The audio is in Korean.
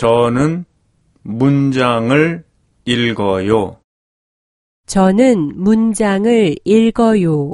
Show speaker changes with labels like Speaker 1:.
Speaker 1: 저는 문장을 읽어요.
Speaker 2: 저는 문장을 읽어요.